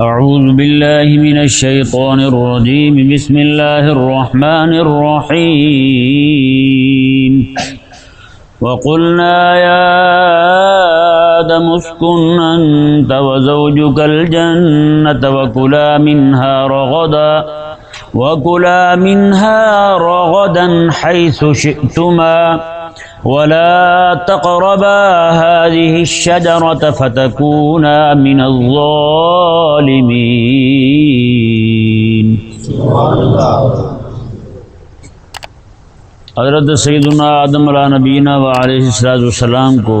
أعوذ بالله من الشيطان الرجيم. بسم الله الرحمن الرحيم. وقلنا يا آدم اسكن أنت وزوجك الجنة وكلا منها رغدا، وكلا منها رغدا حيث شئتما. ولا تقربا هذه الشجرة فتكونا من الظالمين. حضرت سیدنا آدم علیہ نبینہ و علیہ السلاۃ والسلام کو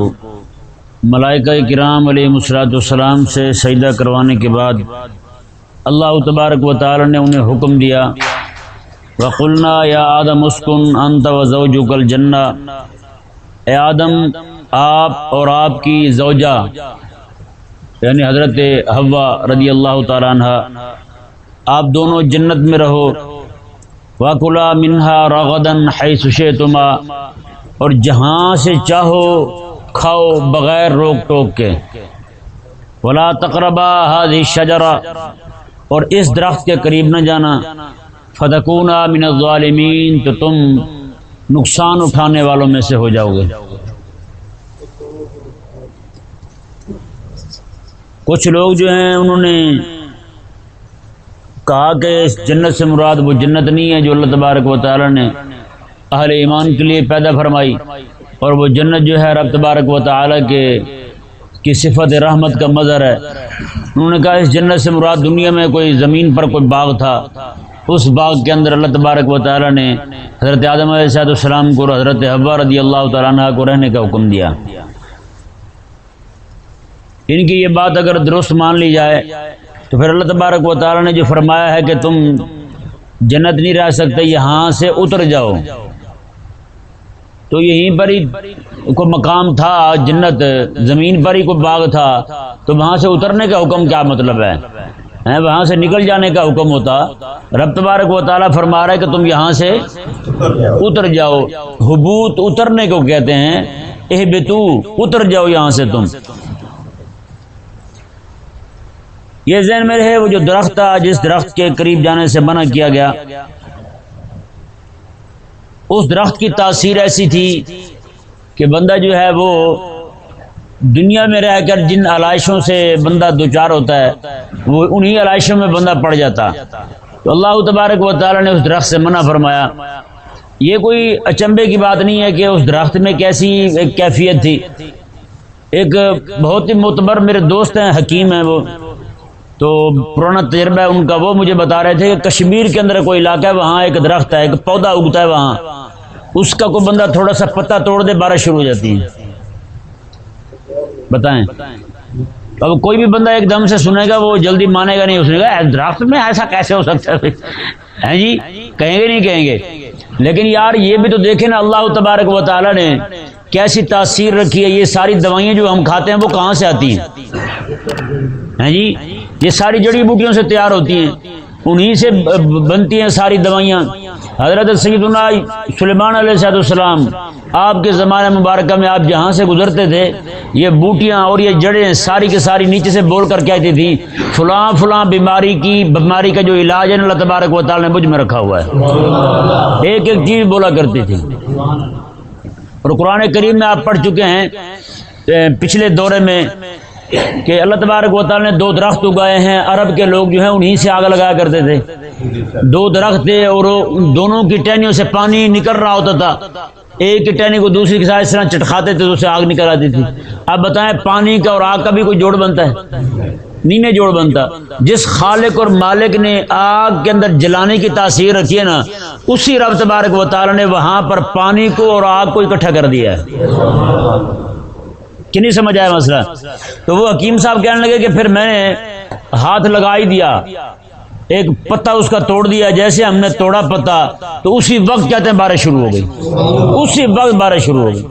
ملائکہ کرام علیہ مسلاۃ والسلام سے سجدہ کروانے کے بعد اللہ تبارک و تعالی نے انہیں حکم دیا وقلنا یا آدم اسکن انت و زوجک الجنہ۔ اے آدم، آپ اور آپ کی زوجہ یعنی حضرت حوا رضی اللہ تعالیٰ عنہ، آپ دونوں جنت میں رہو۔ وکلا منہا رغدن حیث شئتما۔ اور جہاں سے چاہو، کھاؤ بغیر روک ٹوک کے۔ ولا تقربا هذه الشجرہ۔ اور اس درخت کے قریب نہ جانا۔ فتکونا من الظالمین تو تم نقصان اٹھانے والوں میں سے ہو جاؤ گے۔ کچھ لوگ جو ہیں، انہوں نے کہا کہ اس جنت سے مراد وہ جنت نہیں ہے جو اللہ تبارک و تعالی نے اہل ایمان کے لیے پیدا فرمائی۔ اور وہ جنت جو ہے، رب تبارک و تعالی کے، کی صفت رحمت کا مظہر ہے۔ انہوں نے کہا، اس جنت سے مراد دنیا میں کوئی زمین پر کوئی باغ تھا۔ اس باغ کے اندر اللہ تبارک و تعالی نے حضرت آدم علیہ صاحب السلام کو حضرت حبا رضی اللہ تعالیٰ عنہ کو رہنے کا حکم دیا۔ ان کی یہ بات اگر درست مان لی جائے تو پھر اللہ تبارک و تعالیٰ نے جو فرمایا ہے کہ تم جنت نہیں رہ سکتے، یہاں سے اتر جاؤ۔ تو یہیں پر ہی کوئی مقام تھا، جنت، زمین پر ہی کوئی باغ تھا، تو وہاں سے اترنے کا حکم کیا مطلب ہے؟ ہیں، وہاں سے نکل جانے کا حکم ہوتا۔ رب تبارک و تعالیٰ فرما رہا ہے کہ تم یہاں سے اتر جاؤ۔ حبوت اترنے کو کہتے ہیں۔ اہ بتو اتر جاؤ یہاں سے تم۔ یہ ذہن میں رہے، وہ جو درخت تھا، جس درخت کے قریب جانے سے منع کیا گیا۔ اس درخت کی تاثیر ایسی تھی کہ بندہ جو ہے وہ دنیا میں رہ کر جن علائشوں سے بندہ دوچار ہوتا ہے، وہ انہی علائشوں میں بندہ پڑ جاتا۔ تو اللہ تبارک و تعالی نے اس درخت سے منع فرمایا۔ یہ کوئی اچمبے کی بات نہیں ہے کہ اس درخت میں کیسی ایک کیفیت تھی۔ ایک بہت ہی معتبر میرے دوست ہیں، حکیم ہیں وہ۔ تو پرانا تجربہ ہے، ان کا وہ مجھے بتا رہے تھے کہ کشمیر کے اندر کوئی علاقہ ہے، وہاں ایک درخت ہے، ایک پودا اگتا ہے وہاں۔ اس کا کوئی بندہ تھوڑا سا پتہ توڑ دے، بارش شروع ہو جاتی ہے۔ بتائیں۔ اب کوئی بھی بندہ ایک دم سے سنے گا، وہ جلدی مانے گا نہیں سنے گا درخت میں ایسا کیسے ہو سکتا ہے؟ جی؟ کہیں گے نہیں کہیں گے۔ لیکن یار، یہ بھی تو دیکھیں نا، اللہ تبارک و تعالی نے کیسی تاثیر رکھی ہے۔ یہ ساری دوائیں جو ہم کھاتے ہیں، وہ کہاں سے آتی ہیں جی؟ یہ ساری جڑی بوٹیوں سے تیار ہوتی ہیں۔ انہی سے بنتی ہیں ساری دوائیاں۔ حضرت سیدنا سلیمان علیہ صاحب السلام آپ کے زمانے مبارکہ میں آپ جہاں سے گزرتے تھے، یہ بوٹیاں اور یہ جڑیں ساری کے ساری نیچے سے بول کر کہتی تھی فلاں فلاں بیماری کی، بیماری کا جو علاج ہے، اللہ تبارک و تعالی نے مجھ میں رکھا ہوا ہے۔ ایک ایک چیز بولا کرتی تھی اور قرآن کریم میں آپ پڑھ چکے ہیں پچھلے دورے میں کہ اللہ تبارک و تعالی نے دو درخت اگائے ہیں، عرب کے لوگ جو ہیں انہی سے آگ لگایا کرتے تھے۔ دو درخت تھے اور دونوں کی ٹہنیوں سے پانی نکل رہا ہوتا تھا۔ ایک کی ٹہنی کو دوسری کے ساتھ اس طرح چٹکھاتے تھے تو اسے آگ نکل آتی تھی۔ اب بتائیں پانی کا اور آگ کا بھی کوئی جوڑ بنتا ہے؟ نینے جوڑ بنتا۔ جس خالق اور مالک نے آگ کے اندر جلانے کی تاثیر رکھی ہے نا، اسی رب تبارک و تعالی نے وہاں پر پانی کو اور آگ کو اکٹھا کر دیا ہے۔ کہ نہیں سمجھ آیا مسئلہ؟ تو وہ حکیم صاحب کہنے لگے کہ پھر میں نے ہاتھ لگا ہی دیا ایک پتا اس کا توڑ دیا جیسے ہم نے توڑا پتا تو اسی وقت کہتے ہیں بارش شروع ہو گئی۔ اسی وقت بارش شروع ہو گئی۔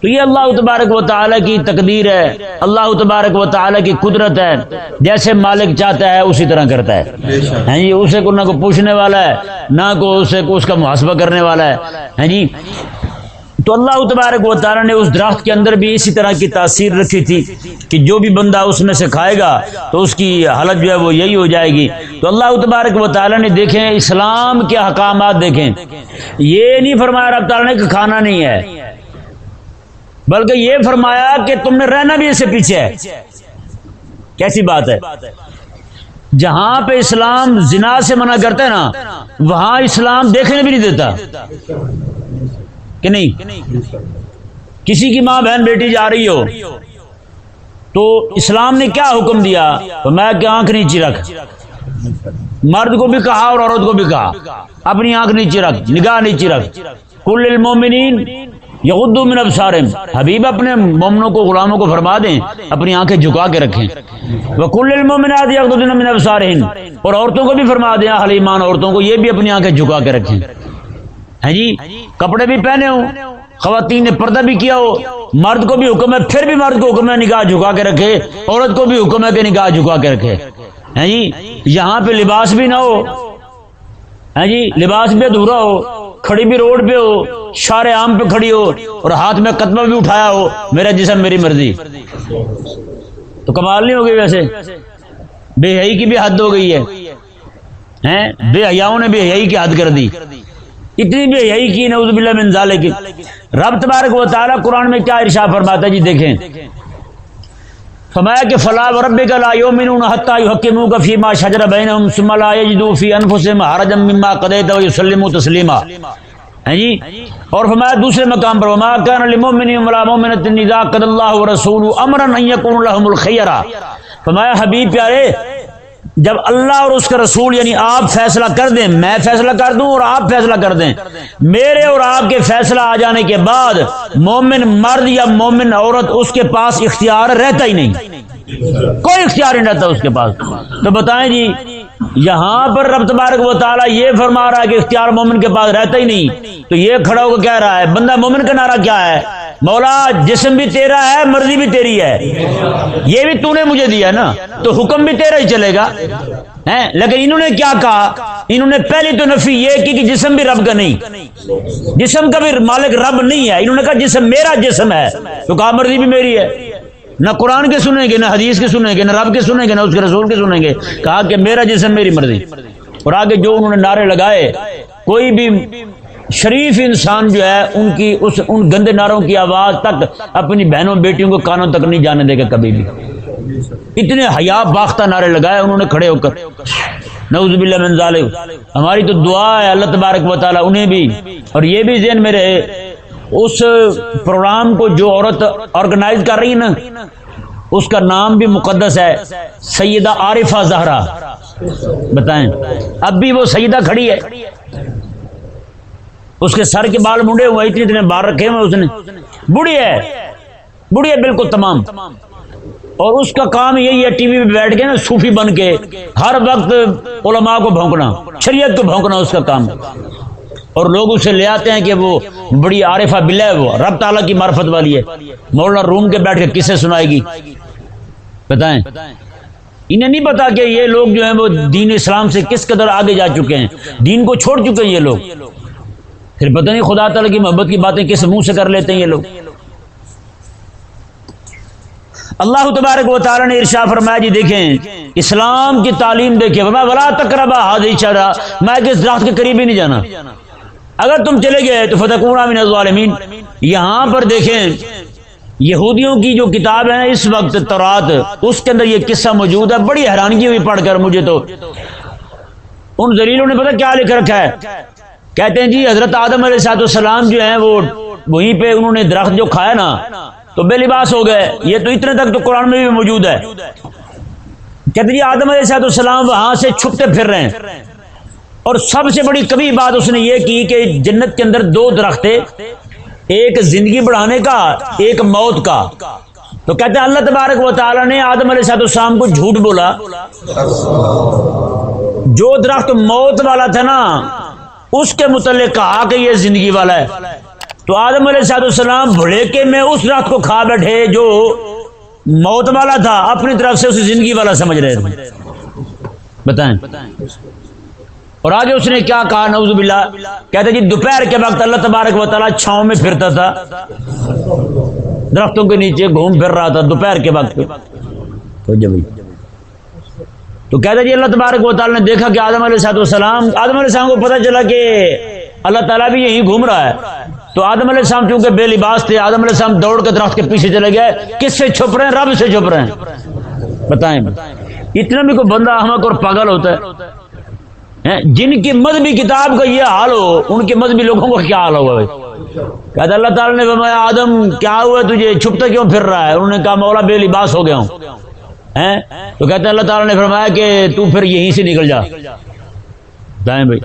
تو یہ اللہ تبارک و تعالیٰ کی تقدیر ہے اللہ تبارک و تعالیٰ کی قدرت ہے جیسے مالک چاہتا ہے اسی طرح کرتا ہے۔ ہاں جی اسے کو نہ کو پوچھنے والا ہے نہ کو اسے کو اس کا محاسبہ کرنے والا ہے۔ ہاں جی تو اللہ تبارک و تعالیٰ نے اس درخت کے اندر بھی اسی طرح کی تاثیر رکھی تھی کہ جو بھی بندہ اس میں سے کھائے گا تو اس کی حالت جو ہے وہ یہی ہو جائے گی۔ تو اللہ تبارک و تعالیٰ نے دیکھیں، اسلام کے حکامات دیکھیں۔ یہ نہیں فرمایا رب تعالیٰ نے کہ کھانا نہیں ہے، بلکہ یہ فرمایا کہ تم نے رہنا بھی اس سے پیچھے ہے۔ کیسی بات ہے؟ جہاں پہ اسلام زنا سے منع کرتا ہے نا، وہاں اسلام دیکھنے بھی نہیں دیتا۔ کہ نہیں؟ کسی کی ماں بہن بیٹی جا رہی ہو، تو اسلام نے کیا حکم دیا؟ تو میں کہ آنکھ نیچی رکھ۔ مرد کو بھی کہا اور عورت کو بھی کہا۔ اپنی آنکھ نیچی رکھ، نگاہ نیچی رکھ۔ کل المومنین یغدو من ابصارہم۔ حبیب اپنے مومنوں کو، غلاموں کو فرما دیں، اپنی آنکھیں جھکا کے رکھیں۔ وکل المومنات یغدو من ابصارہن اور عورتوں کو بھی فرما دیں، اہل ایمان عورتوں کو یہ بھی اپنی آنکھیں جھکا کے رکھیں۔ ہیں جی؟ کپڑے بھی پہنے ہوں، خواتین نے پردہ بھی کیا ہو، مرد کو بھی حکم ہے، پھر بھی مرد کو حکم ہے نگاہ جھکا کے رکھے، عورت کو بھی حکم ہے کہ نگاہ جھکا کے رکھے۔ ہیں جی؟ یہاں پہ لباس بھی نہ ہو۔ ہیں جی؟ لباس بھی ادھورا ہو، کھڑی بھی روڈ پہ ہو شار عام پہ کھڑی ہو اور ہاتھ میں قدمہ بھی اٹھایا ہو، میرا جسم میری مرضی۔ تو کمال نہیں ہوگی ویسے؟ بے حیائی کی بھی حد ہو گئی ہے۔ بے حیاؤں نے بے حیائی کی حد کر دی۔ اتنی بھی یہی کی نعوذ باللہ من ذالک۔ رب تبارک و تعالی قرآن میں کیا ارشاد فرماتا جی دیکھیں۔ فرمایا کہ فلا وربک لا یؤمنون حتى يحكموك فيما شجر بينهم ثم لا يجدوا في انفسهم حرجا مما قضيت ويسلموا تسلیما۔ ہیں جی؟ اور فرمایا دوسرے مقام پر، وما كان للمؤمن ولا مؤمنة اذا قضى الله ورسوله امرا ان يكون لهم الخيار فرمایا حبیب پیارے جب اللہ اور اس کا رسول یعنی آپ فیصلہ کر دیں، میں فیصلہ کر دوں اور آپ فیصلہ کر دیں، میرے اور آپ کے فیصلہ آ جانے کے بعد مومن مرد یا مومن عورت اس کے پاس اختیار رہتا ہی نہیں۔ کوئی اختیار نہیں رہتا اس کے پاس۔ تو بتائیں جی یہاں پر رب تبارک و تعالیٰ یہ فرما رہا ہے کہ اختیار مومن کے پاس رہتا ہی نہیں۔ تو یہ کھڑا ہو کہہ رہا ہے، بندہ مومن کا نعرہ کیا ہے؟ مولا جسم بھی تیرا ہے، مرضی بھی تیری ہے۔ یہ بھی تو نے مجھے دیا نا، تو حکم بھی تیرا ہی چلے گا۔ لیکن انہوں نے کیا کہا؟ انہوں نے پہلی تو نفی یہ کی کہ جسم بھی رب کا نہیں۔ جسم کا بھی مالک رب نہیں ہے۔ انہوں نے کہا جسم میرا جسم ہے۔ تو کہا مرضی بھی میری ہے۔ نہ قرآن کے سنیں گے، نہ حدیث کے سنیں گے، نہ رب کے سنیں گے، نہ اس کے رسول کے سنیں گے۔ کہا کہ میرا جسم میری مرضی۔ اور آگے جو انہوں نے نعرے لگائے، کوئی بھی شریف انسان جو ہے، ان کی، اس، ان گندے ناروں کی آواز تک، اپنی بہنوں، بیٹیوں کو کانوں تک نہیں جانے دے گا کبھی بھی۔ اتنے حیا باختہ نعرے لگائے انہوں نے کھڑے ہو کر۔ نعوذ باللہ من ظالم ہماری تو دعا ہے، اللہ تبارک و تعالی انہیں بھی، اور یہ بھی ذہن میں رہے، اس پروگرام کو جو عورت آرگنائز کر رہی ہے نا، اس کا نام بھی مقدس ہے، سیدہ عارفہ زہرا۔ بتائیں، اب بھی وہ سیدہ کھڑی ہے۔ اس کے سر کے بال منڈے ہوئے اتنے اتنے بال رکھے ہوئے اس نے۔ بڑھی ہے۔ بڑھی ہے بالکل تمام۔ اور اس کا کام یہی ہے، ٹی وی پہ بیٹھ کے نا صوفی بن کے ہر وقت علماء کو بھونکنا، شریعت کو بھونکنا اس کا کام۔ اور لوگ اسے لے آتے ہیں کہ وہ بڑی عارفہ بلا ہے وہ، رب تعالیٰ کی معرفت والی ہے۔ مولانا روم کے بیٹھ کے کسے سنائے گی۔ بتائیں۔ انہیں نہیں پتا کہ یہ لوگ جو ہیں وہ دین اسلام سے کس قدر آگے جا چکے ہیں۔ دین کو چھوڑ چکے ہیں یہ لوگ۔ پھر پتہ نہیں خدا تعالیٰ کی محبت کی باتیں کس منہ سے کر لیتے ہیں یہ لوگ؟ اللہ تبارک و تعالیٰ نے ارشا فرمایا جی دیکھیں، اسلام کی تعلیم دیکھیں میں بلا تقربا حاضر چڑھا میں کس درخت کے قریب ہی نہیں جانا۔ اگر تم چلے گئے تو فتح من الظالمین۔ یہاں پر دیکھیں، یہودیوں کی جو کتاب ہے اس وقت تورات، اس کے اندر یہ قصہ موجود ہے، بڑی حیرانگی ہوئی پڑھ کر مجھے تو۔ ان زلیلوں نے پتہ کیا لکھ رکھا ہے؟ کہتے ہیں جی حضرت آدم علیہ سات السلام جو ہیں، وہ وہیں پہ انہوں نے درخت جو کھایا نا، تو بے لباس ہو گئے۔ یہ تو اتنے تک تو قرآن میں بھی موجود ہے۔ کہتے جی آدم علیہ سات السلام وہاں سے چھپتے پھر رہے ہیں۔ اور سب سے بڑی کبھی بات اس نے یہ کی کہ جنت کے اندر دو درخت ایک زندگی بڑھانے کا، ایک موت کا۔ تو کہتے ہیں اللہ تبارک و تعالیٰ نے آدم علیہ سات السلام کو جھوٹ بولا۔ جو درخت موت والا تھا نا اس کے متعلق کہا کہ یہ زندگی والا ہے۔ تو آدم علیہ صاحب السلام بھڑے کے میں اس رات کو کھا بیٹھے جو موت والا تھا، اپنی طرف سے اسے زندگی والا سمجھ رہے تھے۔ بتائیں۔ اور آگے اس نے کیا کہا؟ نوز باللہ۔ کہتے جی دوپہر کے وقت اللہ تبارک و تعالیٰ چھاؤں میں پھرتا تھا۔ درختوں کے نیچے گھوم پھر رہا تھا دوپہر کے وقت۔ تو کہتے جی اللہ تبارک و تعالیٰ نے دیکھا کہ آدم علیہ صاحب السلام آدم علیہ السلام کو پتہ چلا کہ اللہ تعالیٰ بھی یہیں گھوم رہا ہے۔ تو آدم علیہ السلام چونکہ بے لباس تھے، آدم علیہ السلام دوڑ کے درخت کے پیچھے چلے گئے۔ کس سے چھپ رہے ہیں؟ رب سے چھپ رہے ہیں۔ بتائیں۔ اتنا بھی کوئی بندہ احمد اور پاگل ہوتا ہے۔ جن کی مذہبی کتاب کا یہ حال ہو، ان کے مذہبی لوگوں کا کیا حال ہوگا کہتے اللہ تعالیٰ نے فرمایا، آدم، کیا ہوا تجھے؟ چھپتا کیوں پھر رہا ہے؟ انہوں نے کہا، مولا بے لباس ہو گیا ہوں۔ تو کہتے اللہ تعالیٰ نے فرمایا کہ تو پھر یہیں سے نکل جا۔ بتائیں بھائی۔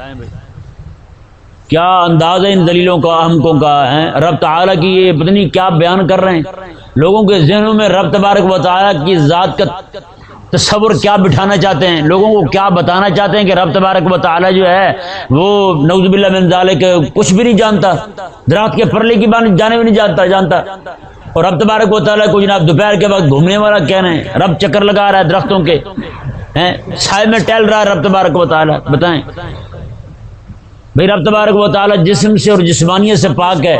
کیا انداز ہے ان دلیلوں کا احمقوں کا ہے رب تعالیٰ کی یہ پتنی کیا بیان کر رہے ہیں۔ لوگوں کے ذہنوں میں رب تبارک و تعالیٰ کی ذات کا تصور کیا بٹھانا چاہتے ہیں؟ لوگوں کو کیا بتانا چاہتے ہیں کہ رب تبارک و جو ہے، وہ نوز باللہ من ذالک کچھ بھی نہیں جانتا۔ درخت کے پرلے کی بات جانے بھی نہیں جانتا جانتا۔ اور رب تبارک و تعالیٰ کو جناب دوپہر کے وقت گھومنے والا کہہ رہے ہیں، رب چکر لگا رہا ہے درختوں کے۔ سائے میں ٹہل رہا ہے رب تبارک و تعالیٰ، بتائیں۔ بھائی، رب تبارک و تعالیٰ جسم سے اور جسمانیت سے پاک ہے۔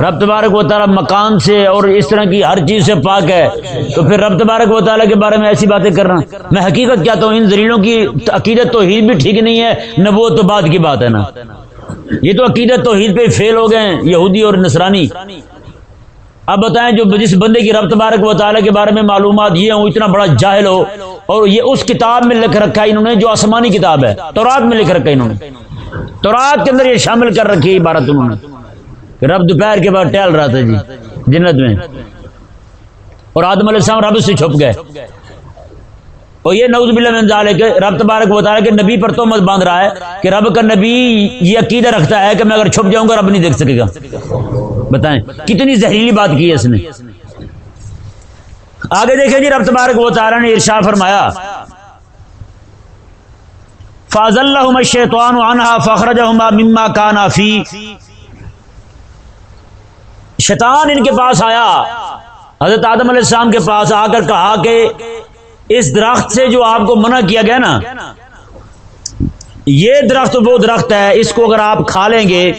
رب تبارک و تعالیٰ مکان سے اور اس طرح کی ہر چیز سے پاک ہے۔ تو پھر رب تبارک و تعالیٰ کے بارے میں ایسی باتیں کر رہا میں حقیقت کیا تو ان زریلوں کی عقیدت توحید بھی ٹھیک نہیں ہے، نہ وہ تو بعد کی بات ہے نا۔ یہ تو عقیدت توحید پہ فیل ہو گئے ہیں، یہودی اور نصرانی۔ اب بتائیں جو جس بندے کی رب تبارک و تعالیٰ کے بارے میں معلومات یہ ہوں اتنا بڑا جاہل ہو، اور یہ اس کتاب میں لکھ رکھا ہے انہوں نے، جو آسمانی کتاب ہے تو رات میں لکھ رکھا ہے انہوں نے۔ تورات کے اندر یہ شامل کر رکھی عبارت انہوں نے، کہ رب دوپہر کے بعد ٹہل رہا تھا جی جنت میں۔ اور آدم علیہ السلام رب سے چھپ گئے۔ اور یہ نوز بلّہ میں کہ رب تبارک بتا رہا ہے کہ نبی پر تو مت باندھ رہا ہے کہ رب کا نبی یہ عقیدہ رکھتا ہے کہ میں اگر چھپ جاؤں گا، رب نہیں دیکھ سکے گا۔ بتائیں، کتنی زہریلی بات کی ہے اس نے؟ آگے دیکھیں جی رب تبارک و تعالیٰ نے ارشا فرمایا فاض اللہ شیطوان عنہا فخرج مما کانا فی شیطان ان کے پاس آیا، حضرت آدم علیہ السلام کے پاس آ کر کہا کہ اس درخت سے جو آپ کو منع کیا گیا نا، یہ درخت وہ درخت ہے، اس کو اگر آپ کھا لیں گے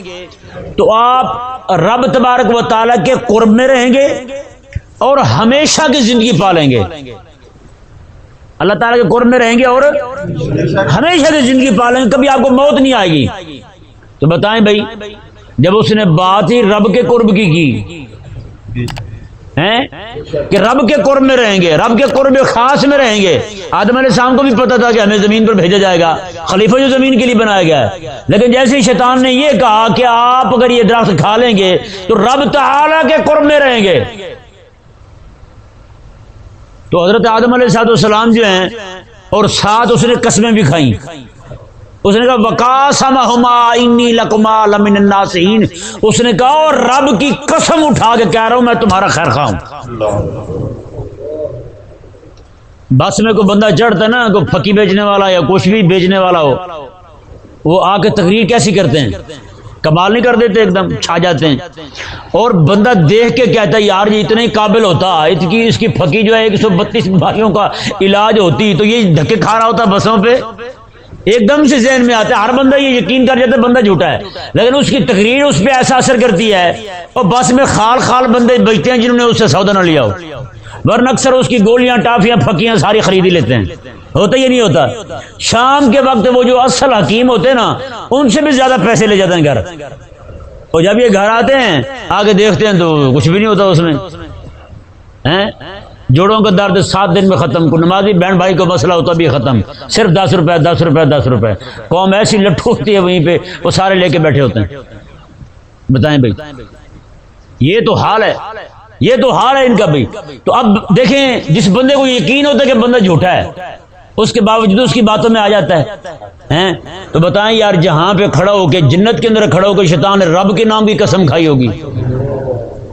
تو آپ رب تبارک و تعالیٰ کے قرب میں رہیں گے اور ہمیشہ کی زندگی پالیں گے۔ اللہ تعالیٰ کے قرب میں رہیں گے اور ہمیشہ کی زندگی پالیں گے۔ کبھی آپ کو موت نہیں آئے گی۔ تو بتائیں بھائی، جب اس نے بات ہی رب کے قرب کی کی؟ کہ رب کے قرب میں رہیں گے، رب کے قرب خاص میں رہیں گے۔ آدم علیہ السلام کو بھی پتا تھا کہ ہمیں زمین پر بھیجا جائے گا، خلیفہ جو زمین کے لیے بنایا گیا ہے۔ لیکن جیسے شیطان نے یہ کہا کہ آپ اگر یہ درخت کھا لیں گے تو رب تعالی کے قرب میں رہیں گے۔ تو حضرت آدم علیہ سات السلام جو ہیں اور ساتھ اس نے قسمیں بھی کھائیں۔ اس نے کہا وکاسم لکما لمن الناسین اس نے کہا، اور رب کی قسم اٹھا کے کہہ رہا ہوں، میں تمہارا خیر خواہ ہوں. بس میں کوئی بندہ چڑھتا نا، کوئی پھکی بیچنے والا یا کچھ بھی بیچنے والا ہو، وہ آ کے تقریر کیسی کرتے ہیں؟ کمال نہیں کر دیتے، ایک دم چھا جاتے ہیں۔ اور بندہ دیکھ کے کہتا ہے، یار یہ اتنے قابل ہوتا اس کی پھکی جو ہے، ایک سو بتیس بیماریوں کا علاج ہوتی، تو یہ دھکے کھا رہا ہوتا بسوں پہ۔ ایک دم سے ذہن میں آتا ہے، ہر بندہ یہ یقین کر جاتا ہے بندہ جھوٹا ہے، لیکن اس کی تقریر اس پہ ایسا اثر کرتی ہے اور بس میں خال خال بندے بیٹھتے ہیں جنہوں نے اس سے سودا نہ لیا ہو۔ ورنہ اکثر اس کی گولیاں، ٹافیاں، پھکیاں ساری خرید ہی لیتے ہیں۔ ہوتا یہ نہیں ہوتا۔ شام کے وقت وہ جو اصل حکیم ہوتے ہیں نا، ان سے بھی زیادہ پیسے لے جاتے ہیں گھر۔ اور جب یہ گھر آتے ہیں، آگے دیکھتے ہیں تو کچھ بھی نہیں ہوتا اس میں۔ جوڑوں کا درد سات دن میں ختم کو نمازی بہن بھائی کو مسئلہ ہوتا بھی ختم۔ صرف دس روپے دس روپے دس روپے۔ قوم ایسی لٹھو ہوتی ہے وہیں پہ، وہ سارے لے کے بیٹھے ہوتے ہیں۔ بتائیں بھائی، یہ تو حال ہے۔ یہ تو حال ہے ان کا بھائی۔ تو اب دیکھیں، جس بندے کو یقین ہوتا ہے کہ بندہ جھوٹا ہے، اس کے باوجود اس کی باتوں میں آ جاتا ہے۔ تو بتائیں یار، جہاں پہ کھڑا ہو کے، جنت کے اندر کھڑا ہو کے شیطان نے رب کے نام کی قسم کھائی ہوگی۔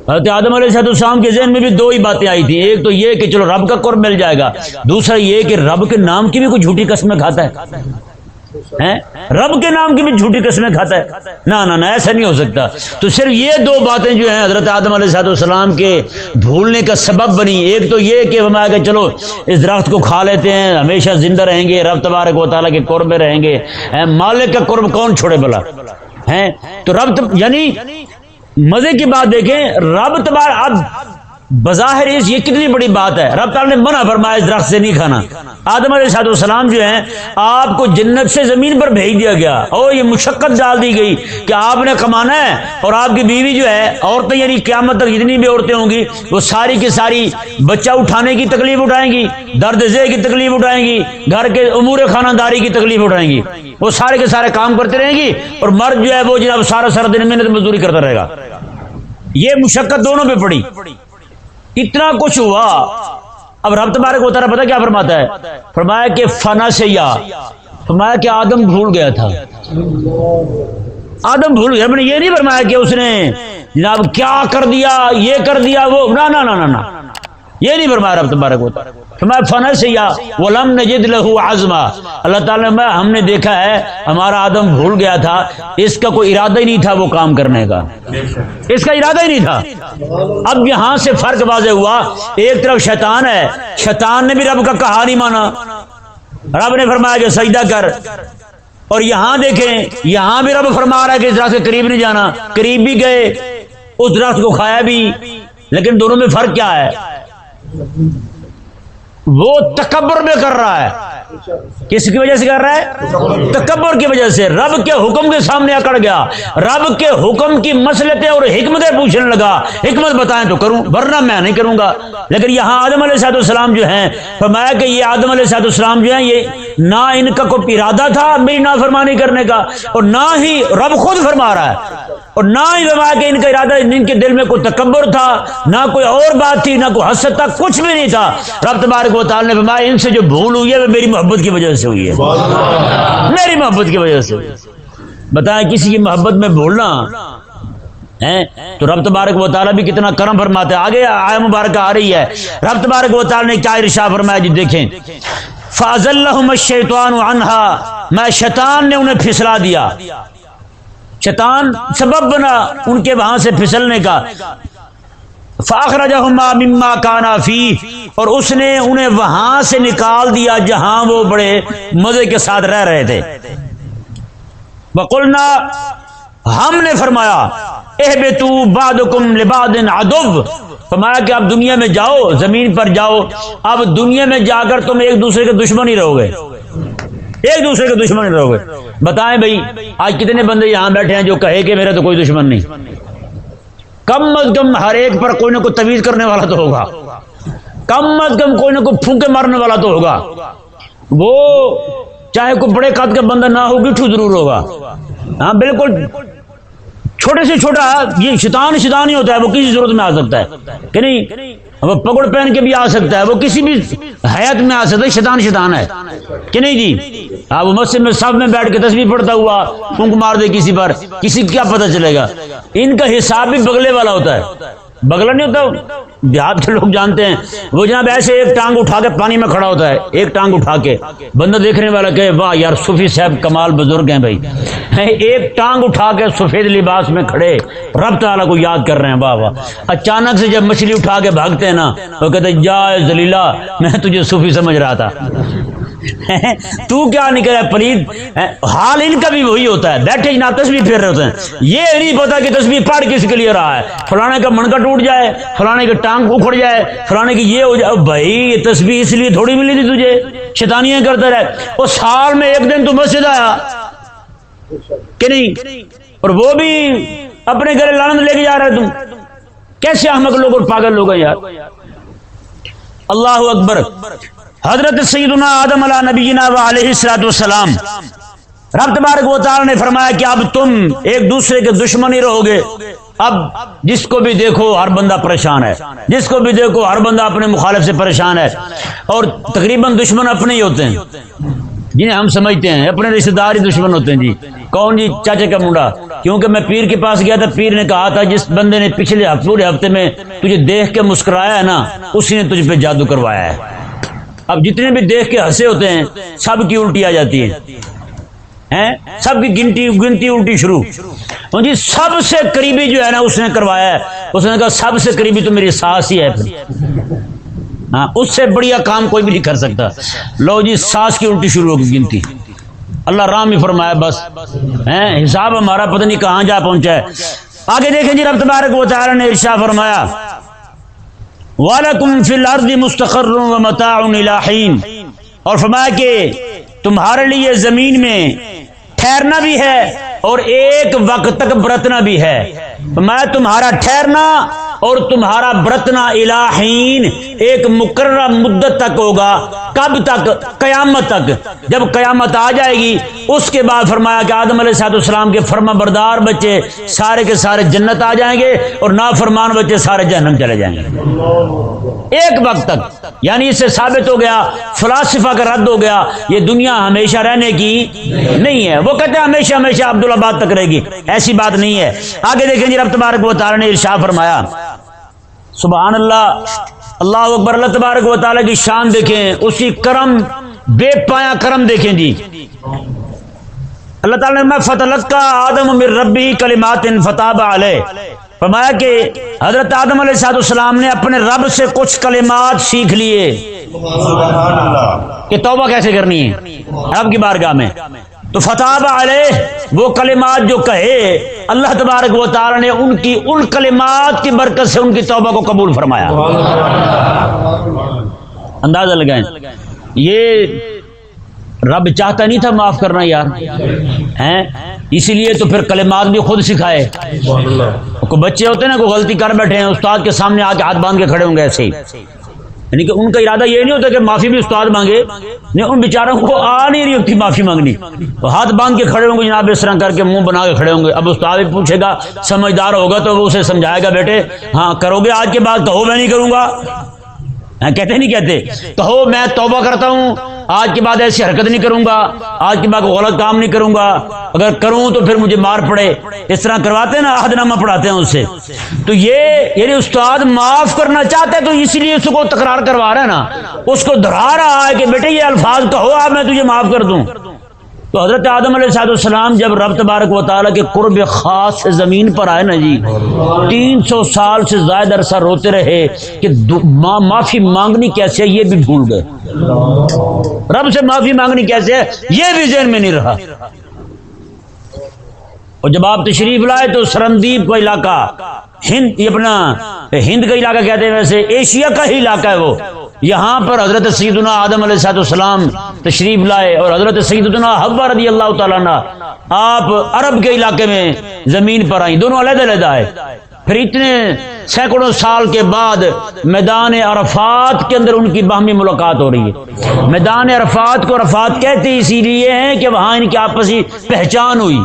حضرت آدم علیہ صاحب السلام کے ذہن میں بھی دو ہی باتیں آئی تھی ایک تو یہ کہ چلو رب کا قرب مل جائے گا، دوسرا یہ کہ رب کے نام کی بھی کوئی جھوٹی قسمیں کھاتا ہے۔ رب کے نام کی بھی جھوٹی قسمیں کھاتا ہے۔ نہ نہ ایسا نہیں ہو سکتا۔ تو صرف یہ دو باتیں جو ہیں حضرت آدم علیہ صاحب السلام کے بھولنے کا سبب بنی۔ ایک تو یہ کہ ہم کہ چلو اس درخت کو کھا لیتے ہیں، ہمیشہ زندہ رہیں گے، رب تبارک و تعالیٰ کے قرب میں رہیں گے۔ مالک کا قرب کون چھوڑے بلا ہیں؟ تو رب یعنی مزے کی بات دیکھیں رب تبار اب بظاہر اس یہ کتنی بڑی بات ہے۔ رب تعالیٰ نے منع فرمایا اس درخت سے نہیں کھانا۔ آدم علیہ صاحب السلام جو ہیں، آپ کو جنت سے زمین پر بھیج دیا گیا۔ اور یہ مشقت ڈال دی گئی کہ آپ نے کمانا ہے اور آپ کی بیوی جو ہے، عورتیں یعنی قیامت تک جتنی بھی عورتیں ہوں گی، وہ ساری کی ساری بچہ اٹھانے کی تکلیف اٹھائیں گی، درد ذہ کی تکلیف اٹھائیں گی، گھر کے امور خانداری کی تکلیف اٹھائیں گی۔ وہ سارے کے سارے کام کرتے رہیں گی اور مرد جو ہے، وہ جناب سارا سارا دن محنت مزدوری کرتا رہے گا۔ یہ مشقت دونوں پہ پڑی۔ اتنا کچھ ہوا۔ اب رب تبارک ہوتا رہا پتا کیا فرماتا ہے؟ فرمایا کہ فنا سے یا۔ فرمایا کہ آدم بھول گیا تھا۔ آدم بھول گیا۔ میں نے یہ نہیں فرمایا کہ اس نے جناب کیا کر دیا، یہ کر دیا، وہ۔ نہ۔ یہ نہیں فرمایا رب تبارک ہوتا فرمایا فنا سے یا ولم نجد لہو عزما۔ اللہ تعالیٰ نے ہم نے دیکھا ہے، ہمارا آدم بھول گیا تھا، اس کا کوئی ارادہ ہی نہیں تھا وہ کام کرنے کا۔ اس کا ارادہ ہی نہیں تھا۔ اب یہاں سے فرق واضح ہوا، ایک طرف شیطان ہے، شیطان نے بھی رب کا کہا نہیں مانا۔ رب نے فرمایا کہ سجدہ کر۔ اور یہاں دیکھیں، یہاں بھی رب فرما رہا ہے کہ اس درخت کے قریب نہیں جانا۔ قریب بھی گئے، اس درخت کو کھایا بھی، لیکن دونوں میں فرق کیا ہے؟ وہ تکبر میں کر رہا ہے۔ کس کی وجہ سے کر رہا ہے؟ تکبر کی وجہ سے۔ رب کے حکم کے سامنے اکڑ گیا۔ رب کے حکم کی مسلطیں اور حکمتیں پوچھنے لگا۔ حکمت بتائیں تو کروں، ورنہ میں نہیں کروں گا۔ لیکن یہاں آدم علیہ صاحب السلام جو ہیں، فرمایا کہ یہ آدم علیہ صاحب السلام جو ہیں، یہ نہ ان کا کوئی ارادہ تھا میری نافرمانی کرنے کا اور نہ ہی رب خود فرما رہا ہے اور نہ ہی فرمایا کہ ان کا ارادہ ان کے دل میں کوئی تکبر تھا، نہ کوئی اور بات تھی، نہ کوئی حسد تھا، کچھ بھی نہیں تھا۔ رب تبارک و تعالی نے فرمایا، ان سے جو بھول ہوئی ہے، وہ میری محبت کی وجہ سے ہوئی ہے۔ میری محبت کی وجہ سے۔ بتائیں کسی کی محبت میں بھولنا تو رب تبارک و تعالیٰ بھی کتنا کرم فرماتے آگے آئے مبارک آ رہی ہے۔ رب تبارک و تعالیٰ نے کیا ارشا فرمایا جی دیکھیں۔ فاض اللہ شیطان عنہا میں شیطان نے انہیں پھسلا دیا۔ شیطان سبب بنا ان کے وہاں سے پھسلنے کا۔ فاخر مما کانا فی اور اس نے انہیں وہاں سے نکال دیا جہاں وہ بڑے مزے کے ساتھ رہ رہے تھے۔ بکلنا ہم نے فرمایا اے بے تو باد لباد ادب فرمایا کہ اب دنیا میں جاؤ، زمین پر جاؤ۔ اب دنیا میں جا کر تم ایک دوسرے کے دشمن ہی رہو گے۔ ایک دوسرے کے دشمن ہی رہو گے۔ بتائیں بھائی، آج کتنے بندے یہاں بیٹھے ہیں جو کہے کہ میرا تو کوئی دشمن نہیں۔ کم از کم ہر ایک پر کوئی نہ کوئی تویز کرنے والا تو ہوگا۔ کم از کم کوئی نہ کوئی پھونکے مارنے والا تو ہوگا۔ وہ چاہے کوئی بڑے قد کا بندہ نہ ہو، گٹھو ضرور ہوگا۔ ہاں بالکل چھوٹے سے چھوٹا یہ شیطان شیطان ہی ہوتا ہے، وہ کسی ضرورت میں آ سکتا ہے؟ کہ نہیں؟ وہ پکڑ پہن کے بھی آ سکتا ہے، وہ کسی بھی حیات میں آ سکتا ہے، شیطان شیطان ہے۔ کہ نہیں جی؟ آپ وہ مسجد میں سب میں بیٹھ کے تصویر پڑتا ہوا پھونک مار دے کسی پر، کسی کیا پتہ چلے گا؟ ان کا حساب بھی بگلے والا ہوتا ہے۔ بگلا نہیں ہوتا؟ دیہات کے لوگ جانتے ہیں، وہ جناب ایسے ایک ٹانگ اٹھا کے پانی میں کھڑا ہوتا ہے، ایک ٹانگ اٹھا کے۔ بندہ دیکھنے والا کہ واہ یار، صوفی صاحب کمال بزرگ ہیں بھائی۔ ایک ٹانگ اٹھا کے سفید لباس میں کھڑے۔ رب تعالیٰ کو یاد کر رہے ہیں، واہ واہ۔ اچانک سے جب مچھلی اٹھا کے بھاگتے ہیں نا، وہ کہتے ہیں جا زلیلا میں تجھے صوفی سمجھ رہا تھا۔ تو کیا نکلا پلید؟ حال ان کا بھی وہی ہوتا ہے۔ بیٹھے جناب تصویر پھیر رہے ہوتے ہیں۔ یہ نہیں پتا کہ تصویر پڑھ کس کے لیے رہا ہے۔ فلانے کا منکا ٹوٹ جائے، فلانے کا ٹانگ اکھڑ جائے۔ فلانے کی یہ ہو جائے بھائی، یہ تصویر اس لیے تھوڑی ملی تھی تجھے۔ شیطانیاں کرتا رہے۔ وہ سال میں ایک دن تو مسجد آیا۔ کہ نہیں؟ اور وہ بھی اپنے گھر لانت لے کے جا رہے تم۔ کیسے احمد لوگ اور پاگل لوگ ہیں یار؟ اللہ اکبر۔ حضرت سیدنا آدم علیہ نبینا و علیہ السلاۃ والسلام۔ رب تبارک و تعالی نے فرمایا کہ اب تم ایک دوسرے کے دشمن ہی رہو گے۔ اب جس کو بھی دیکھو ہر بندہ پریشان ہے۔ جس کو بھی دیکھو ہر بندہ اپنے مخالف سے پریشان ہے۔ اور تقریباً دشمن اپنے ہی ہوتے ہیں۔ جنہیں ہم سمجھتے ہیں، اپنے رشتے دار ہی دشمن ہوتے ہیں جی۔ کون جی؟ چاچے کا منڈا۔ کیونکہ میں پیر کے پاس گیا تھا، پیر نے کہا تھا، جس بندے نے پچھلے پورے ہفتے میں تجھے دیکھ کے مسکرایا ہے نا، اسی نے تجھ پہ جادو کروایا ہے۔ اب جتنے بھی دیکھ کے ہنسے ہوتے ہیں، سب کی الٹی آ جاتی ہے۔ ہیں؟ سب کی گنتی گنتی الٹی شروع۔ ہاں جی سب سے قریبی جو ہے نا، اس نے کروایا ہے۔ اس نے کہا، سب سے قریبی تو میری ساس ہی ہے۔ پھر ہاں اس سے بڑھیا کام کوئی بھی نہیں کر سکتا۔ لو جی ساس کی الٹی شروع ہوگی، گنتی۔ اللہ رام ہی فرمایا بس۔ ہیں، حساب ہمارا پتہ نہیں کہاں جا پہنچا ہے۔ آگے دیکھیں جی رب تبارک و تعالی نے ارشا فرمایا، وَلَكُمْ فِي الْأَرْضِ مُسْتَقَرٌ وَمَتَاعٌ إِلَى حِينٍ۔ اور فرمایا کہ تمہارے لیے زمین میں ٹھہرنا بھی ہے اور ایک وقت تک برتنا بھی ہے۔ میں تمہارا ٹھہرنا اور تمہارا برتنا الہین ایک مقررہ مدت تک ہوگا، کب تک؟ قیامت تک۔ جب قیامت آ جائے گی، اس کے بعد فرمایا کہ آدم علیہ صاحب السلام کے فرما بردار بچے سارے کے سارے جنت آ جائیں گے اور نافرمان بچے سارے جہنم چلے جائیں گے۔ ایک وقت تک یعنی اس سے ثابت ہو گیا، فلاسفہ کا رد ہو گیا، یہ دنیا ہمیشہ رہنے کی نہیں ہے۔ وہ کہتے ہیں ہمیشہ ہمیشہ عبدالآباد تک رہے گی۔ ایسی بات نہیں ہے۔ آگے دیکھیں جی رب تبارک و تعالی نے ارشاد فرمایا سبحان اللہ اللہ اکبر اللہ تبارک و تعالی کی شان دیکھیں اسی کرم بے پایا کرم دیکھیں جی۔ اللہ تعالیٰ نے میں فتح کا آدم من ربی کلمات فتح علیہ۔ فرمایا کہ حضرت آدم علیہ صاحب السلام نے اپنے رب سے کچھ کلمات سیکھ لیے۔ کہ توبہ کیسے کرنی ہے؟ رب کی بارگاہ میں۔ تو فتح علیہ وہ کلمات جو کہے اللہ تبارک و تعالی نے ان کی ان کلمات کی برکت سے ان کی توبہ کو قبول فرمایا۔ اندازہ لگائیں۔ یہ رب چاہتا نہیں تھا معاف کرنا یار ہیں؟ اسی لیے تو پھر کلمات بھی خود سکھائے۔ کوئی بچے ہوتے ہیں نا کوئی غلطی کر بیٹھے ہیں استاد کے سامنے آ کے ہاتھ باندھ کے کھڑے ہوں گے ایسے ہی۔ یعنی کہ ان کا ارادہ یہ نہیں ہوتا کہ معافی بھی استاد مانگے۔ نہیں، ان بیچاروں کو آ نہیں رہی ہوتی معافی مانگنی۔ وہ ہاتھ باندھ کے کھڑے ہوں گے جناب، اس طرح کر کے منہ بنا کے کھڑے ہوں گے۔ اب استاد بھی پوچھے گا، سمجھدار ہوگا تو وہ اسے سمجھائے گا، بیٹے۔ ہاں کرو گے آج کے بعد، کہو میں نہیں کروں گا۔ ہاں، کہتے نہیں کہتے؟ کہو، میں توبہ کرتا ہوں۔ آج کے بعد ایسی حرکت نہیں کروں گا۔ آج کے بعد غلط کام نہیں کروں گا۔ اگر کروں تو پھر مجھے مار پڑے۔ اس طرح کرواتے ہیں نا عہد نامہ پڑھاتے ہیں اسے۔ سے تو یہ یعنی استاد معاف کرنا چاہتے تو اسی لیے اس کو تکرار کروا رہا ہے نا۔ اس کو دہرا رہا ہے کہ بیٹے یہ الفاظ کہو آپ میں تجھے معاف کر دوں۔ تو حضرت آدم علیہ صاحب السلام جب رب تبارک و تعالیٰ کے قرب خاص سے زمین پر آئے نا جی تین سو سال سے زائد عرصہ روتے رہے کہ معافی مانگنی کیسے؟ یہ بھی بھول گئے۔ رب سے معافی مانگنی کیسے؟ ہے یہ بھی ذہن میں نہیں رہا۔ اور جب آپ تشریف لائے تو سرندیپ کا علاقہ، ہند اپنا ہند کا علاقہ کہتے ہیں ویسے، ایشیا کا ہی علاقہ ہے وہ۔ یہاں پر حضرت سیدنا آدم علیہ صاحب السلام تشریف لائے اور حضرت سیدنا حبا رضی اللہ تعالیٰ آپ عرب کے علاقے میں زمین پر آئیں، دونوں علیحدہ علیحدہ آئے۔ پھر اتنے سینکڑوں سال کے بعد میدان عرفات کے اندر ان کی باہمی ملاقات ہو رہی ہے۔ میدان عرفات کو عرفات کہتے اسی لیے ہیں کہ وہاں ان کی آپسی پہچان ہوئی۔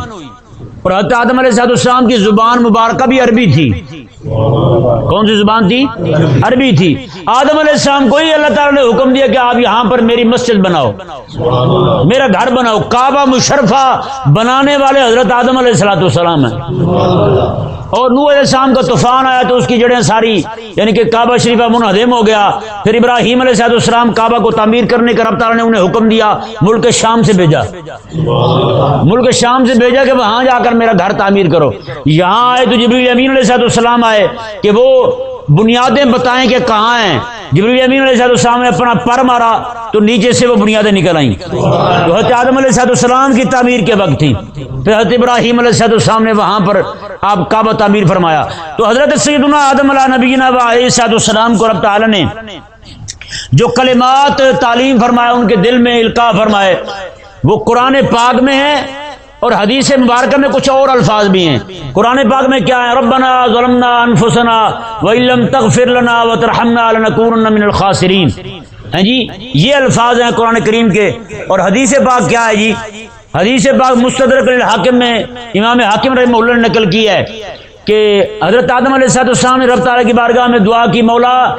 اور حضرت آدم علیہ صاحب السلام کی زبان مبارکہ بھی عربی تھی۔ کون سی زبان تھی؟ عربی تھی۔ آدم علیہ السلام کو ہی اللہ تعالیٰ نے حکم دیا کہ آپ یہاں پر میری مسجد بناؤ۔ میرا گھر بناؤ۔ کعبہ مشرفہ بنانے والے حضرت آدم علیہ السلاۃ السلام ہیں۔ اور نو علیہ السلام کا طوفان آیا تو اس کی جڑیں ساری یعنی کہ کعبہ شریفہ منہدم ہو گیا۔ پھر ابراہیم علیہ صاحب السلام کعبہ کو تعمیر کرنے کا رب تعالیٰ نے انہیں حکم دیا، ملک شام سے بھیجا۔ ملک شام سے بھیجا کہ وہاں جا کر میرا گھر تعمیر کرو۔ یہاں آئے تو جبریل امین علیہ صاحب السلام آئے کہ وہ بنیادیں بتائیں کہ کہاں ہیں۔ جبریل امین علیہ السلام نے اپنا پر مارا تو نیچے سے وہ بنیادیں نکل آئیں۔ تو حضرت آدم علیہ السلام کی تعمیر کے وقت تھی۔ پھر حضرت ابراہیم علیہ السلام نے وہاں پر آپ کعبہ تعمیر فرمایا۔ تو حضرت سیدنا آدم علیہ نبینا صاحب السلام کو رب تعالی نے جو کلمات تعلیم فرمایا ان کے دل میں القاع فرمائے، وہ قرآن پاک میں ہے اور حدیث مبارکہ میں کچھ اور الفاظ بھی ہیں۔ قرآن پاک میں کیا ہے؟ ربنا ظلمنا انفسنا وَإِلَّمْ تَغْفِرْ لَنَا وَتَرْحَمْنَا لَنَكُونَنَّ مِنَ الْخَاسِرِينَ ہیں جی یہ الفاظ ہیں قرآن کریم کے۔ اور حدیث پاک کیا ہے جی؟ حدیث پاک مستدرک الحاکم میں امام حاکم رحمہ اللہ نے نقل کی ہے کہ حضرت آدم علیہ صاحب السلام نے رب تعالیٰ کی بارگاہ میں دعا کی، مولا،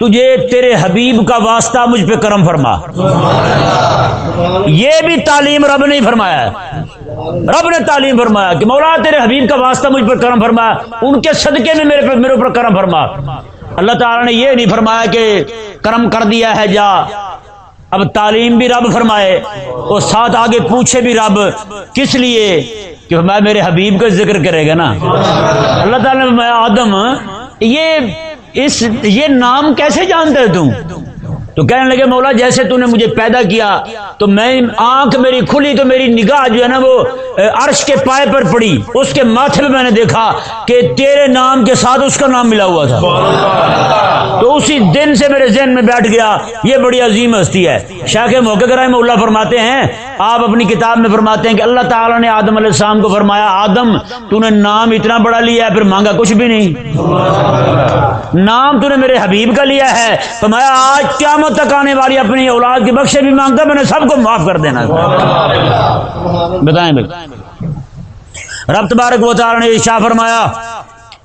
تجھے تیرے حبیب کا واسطہ مجھ پہ کرم فرما۔ یہ بھی تعلیم رب نہیں فرمایا ہے۔ رب نے تعلیم فرمایا کہ مولا تیرے حبیب کا واسطہ مجھ پر کرم فرمایا ان کے صدقے میں میرے پر میرے اوپر کرم فرما۔ اللہ تعالیٰ نے یہ نہیں فرمایا کہ کرم کر دیا ہے جا۔ اب تعلیم بھی رب فرمائے، اور ساتھ آگے پوچھے بھی رب، کس لیے؟ کہ میں میرے حبیب کا ذکر کرے گا نا۔ اللہ تعالیٰ نے آدم، یہ اس یہ نام کیسے جانتے تم تو کہنے لگے، مولا جیسے تو نے مجھے پیدا کیا، تو میں آنکھ میری کھلی، تو میری نگاہ جو ہے نا وہ عرش کے پائے پر پڑی۔ اس کے ماتھے میں میں نے دیکھا کہ تیرے نام کے ساتھ اس کا نام ملا ہوا تھا۔ تو اسی دن سے میرے ذہن میں بیٹھ گیا، یہ بڑی عظیم ہستی ہے۔ شاہ موقع کرائے اللہ فرماتے ہیں، آپ اپنی کتاب میں فرماتے ہیں کہ اللہ تعالیٰ نے آدم علیہ السلام کو فرمایا، آدم، تو نے نام اتنا بڑا لیا ہے، پھر مانگا کچھ بھی نہیں۔ نام تو نے میرے حبیب کا لیا ہے۔ فرمایا، آج کیا تک آنے والی اپنی اولاد کی بخشے بھی مانگتا میں نے سب کو معاف کر دینا بتائیں بھائی۔ رب تبارک و تعالی نے شاہ فرمایا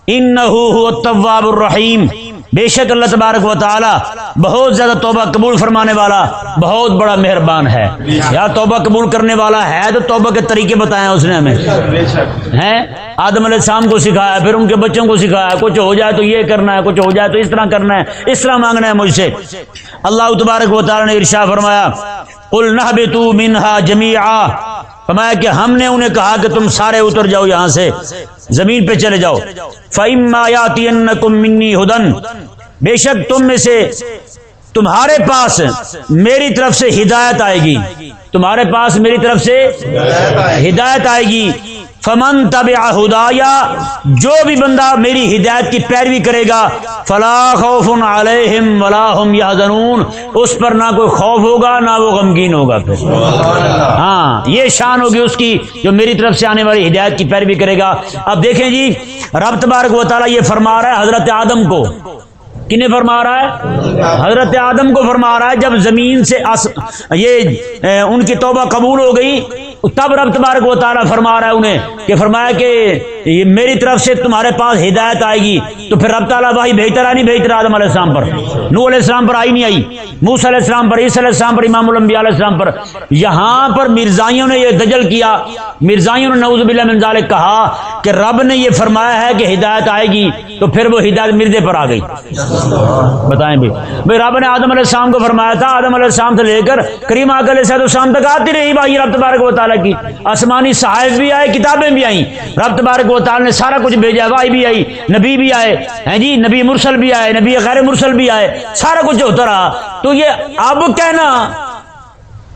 انه التواب الرحیم۔ بے شک اللہ تبارک و تعالی بہت زیادہ توبہ قبول فرمانے والا بہت بڑا مہربان ہے۔ یا توبہ قبول کرنے والا ہے تو توبہ کے طریقے بتائے اس نے ہمیں۔ ہیں؟ آدم علیہ السلام کو سکھایا، پھر ان کے بچوں کو سکھایا، کچھ ہو جائے تو یہ کرنا ہے، کچھ ہو جائے تو اس طرح کرنا ہے، اس طرح مانگنا ہے مجھ سے۔ اللہ تبارک و تعالی نے ارشا فرمایا، قل نہبتو منہا جمیعا فرمایا کہ ہم نے انہیں کہا کہ تم سارے اتر جاؤ یہاں سے، زمین پہ چلے جاؤ۔ فَإِمَّا ہدن بے شک تم میں سے تمہارے پاس میری طرف سے ہدایت آئے گی۔ تمہارے پاس میری طرف سے ہدایت آئے گی۔ فمن تب ہدایا جو بھی بندہ میری ہدایت کی پیروی کرے گا فلا خوف علیہم ولا هم يحزنون اس پر نہ کوئی خوف ہوگا نہ وہ غمگین ہوگا پھر۔ ہاں یہ شان ہوگی اس کی جو میری طرف سے آنے والی ہدایت کی پیروی کرے گا۔ اب دیکھیں جی رب تبارک و تعالی یہ فرما رہا ہے حضرت آدم کو۔ کنہیں فرما رہا ہے؟ حضرت آدم کو فرما رہا ہے جب زمین سے یہ ان کی توبہ قبول ہو گئی تب رب تبارک و تعالیٰ فرما رہا ہے انہیں کہ فرمایا کہ یہ میری طرف سے تمہارے پاس ہدایت آئے گی، تو پھر رب تعالیٰ بھائی بھیجتا رہا نہیں بھیجتا آدم علیہ السلام پر۔ نو علیہ السلام پر آئی نہیں آئی موس علیہ السلام پر عیس علیہ السلام پر، امام الانبیاء علیہ السلام پر۔ یہاں پر مرزائیوں نے یہ دجل کیا، مرزائیوں نے نعوذ باللہ من ذالک کہا کہ رب نے یہ فرمایا ہے کہ ہدایت آئے گی، تو پھر وہ ہدایت مردے پر آ گئی۔ بتائیں بھی بھائی، رب نے آدم علیہ السلام کو فرمایا تھا، آدم علیہ السلام سے لے کر کریم آگ علیہ السلام تک آتی رہی۔ بھائی، رب تبارک و تعالیٰ کی آسمانی صحائف بھی آئے، کتابیں بھی آئیں۔ رب تبارک و تعالیٰ نے سارا کچھ بھیجا بھائی بھی آئی، نبی بھی آئے۔ ہیں جی نبی مرسل بھی آئے، نبی غیر مرسل بھی آئے۔ سارا کچھ ہوتا رہا۔ تو یہ اب کہنا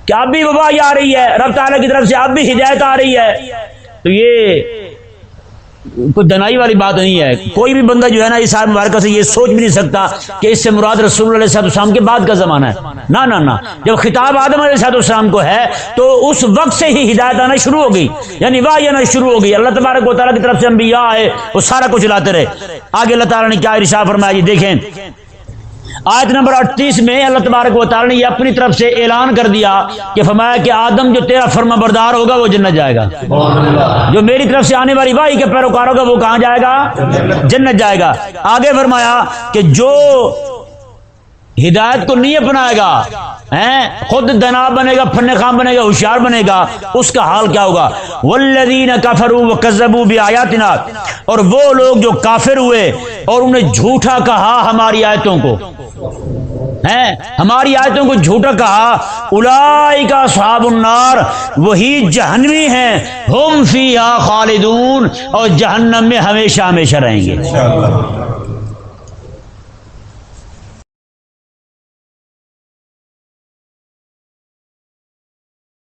کہ اب بھی وبا آ رہی ہے، رب تعالیٰ کی طرف سے اب بھی ہدایت آ رہی ہے۔ تو یہ کوئی دنائی والی بات نہیں ہے۔ کوئی بھی بندہ جو ہے نا اس مبارکہ سے یہ سوچ بھی نہیں سکتا کہ اس سے مراد رسول اللہ علیہ السلام کے بعد کا زمانہ ہے۔ نہ نہ نہ۔ جب خطاب آدم علیہ صاحب السلام کو ہے تو اس وقت سے ہی ہدایت آنا شروع ہو گئی۔ یعنی واہ آنا شروع ہو گئی۔ اللہ تبارک و تعالیٰ کی طرف سے انبیاء ہے وہ سارا کچھ لاتے رہے۔ آگے اللہ تعالیٰ نے کیا ارشا فرمایا؟ جی دیکھیں۔ آیت نمبر اڑتیس میں اللہ تبارک و تعالی نے یہ اپنی طرف سے اعلان کر دیا کہ فرمایا کہ آدم جو تیرا فرما بردار ہوگا وہ جنت جائے گا۔ جو میری طرف سے آنے والی بھائی کے پیروکار ہوگا وہ کہاں جائے گا؟ جنت جائے گا۔ آگے فرمایا کہ جو ہدایت کو نہیں اپنائے گا خود دنا بنے گا فن خام بنے گا، ہوشیار بنے گا، اس کا حال کیا ہوگا؟ والذین کفروا وکذبوا بآیاتنا اور وہ لوگ جو کافر ہوئے اور انہیں جھوٹا کہا ہماری آیتوں کو۔ ہیں؟ ہماری آیتوں کو جھوٹا کہا الائی کا صحاب النار، وہی جہنمی ہیں، ہم فیہا خالدون، اور جہنم میں ہمیشہ ہمیشہ رہیں گے۔